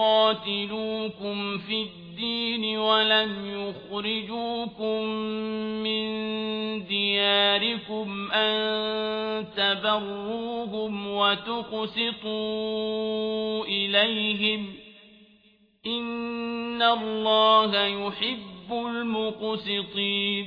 يقاتلوكم في الدين ولم يخرجوكم من دياركم أن تبروهم وتقسطوا إليهم إن الله يحب المقسطين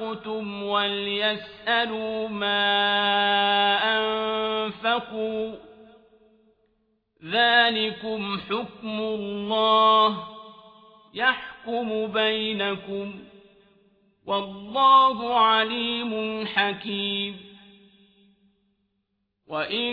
أنفقتم وليسألوا ما أنفقوا ذلكم حكم الله يحكم بينكم والله عليم حكيم. وإن